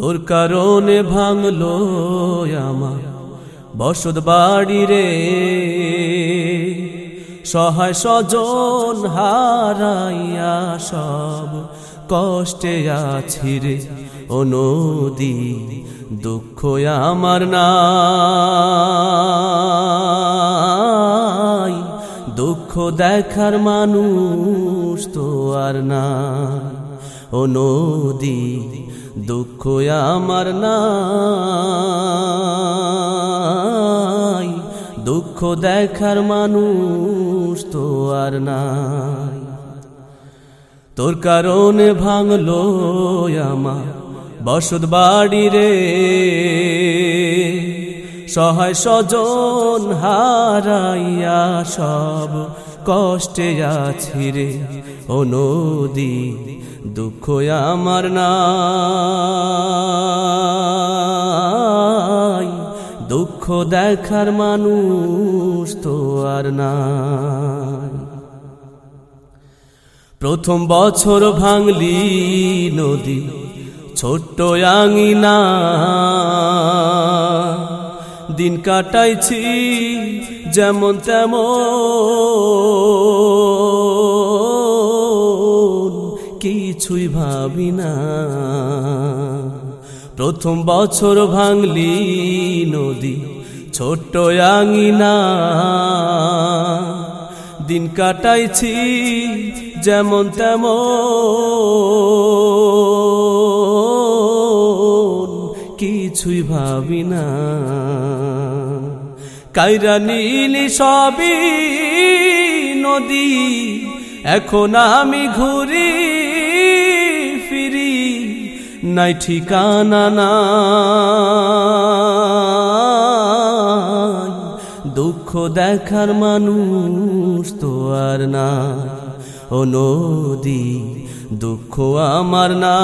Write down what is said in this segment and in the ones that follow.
তোর কারণে ভাঙলো আমার বসত বাড়ি রে। সহায় স্বজন হারাইয়া সব কষ্টে আছি রে। ও নদী দুঃখ আমার নাই। দুঃখ দেখার মানুষ তো আর না ও নদী, দুঃখ আমার নাই। দুঃখ দেখার মানুষ তো আর নাই। তোর কারণে ভাঙলো আমার বসত বাড়ি রে। সহায় স্বজন হারাইয়া সব কষ্টে আছি রে, ও নদী, দুঃখ আমার নাই। দুঃখ দেখার মানুষ তো আর নাই। প্রথম বছর ভাঙলি নদী, ছোট্ট আঙিনা। দিন কাটাইছি যেমন তেমন, কিছুই ভাবি না। প্রথম বছর ভাঙলি নদী, ছোট্ট আঙিনা। দিন কাটাইছি যেমন তেমন, কিছুই ভাবি না। কাইরা নীলি সবই নদী, এখন আমি ঘুরি, ফিরি, নাই ঠিকানা না দুঃখ দেখার মানুষ তো আর না ও নদী, দুঃখ আমার নাই।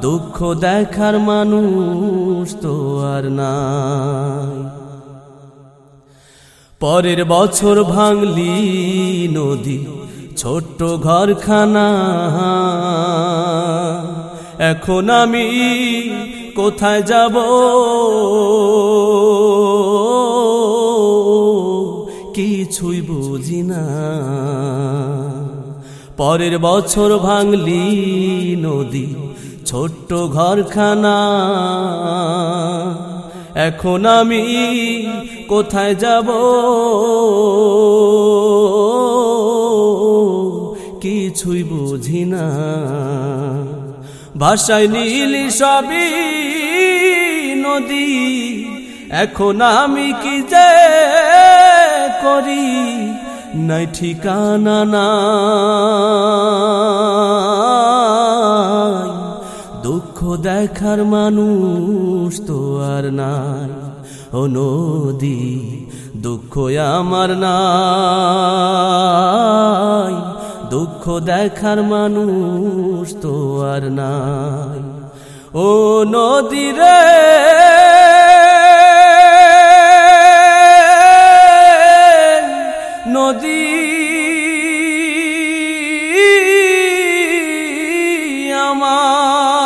দুঃখ দেখার মানুষ তো আর নাই। পরের বছর ভাঙলি নদী, ছোট্ট ঘরখানা। এখন আমি কোথায় যাব? কিছুই বুঝি না। পরের বছর ভাঙলি নদী ছোট্ট ঘরখানা। এখন আমি কোথায় যাব? কিছুই বুঝি না। ভাষায় নীলি সবই নদী। এখন আমি কি যে করি? নাই ঠিকানা না। দুঃখ দেখার মানুষ তো আর নাই। ও নদী, দুঃখ আমার নাই। দুঃখ দেখার মানুষ তো আর নাই। ও নদী রে, নদী, আমার